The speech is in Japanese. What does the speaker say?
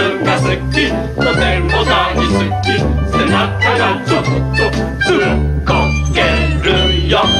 意地悪が好き。とても大好き。背中がちょっとつっこけるよ。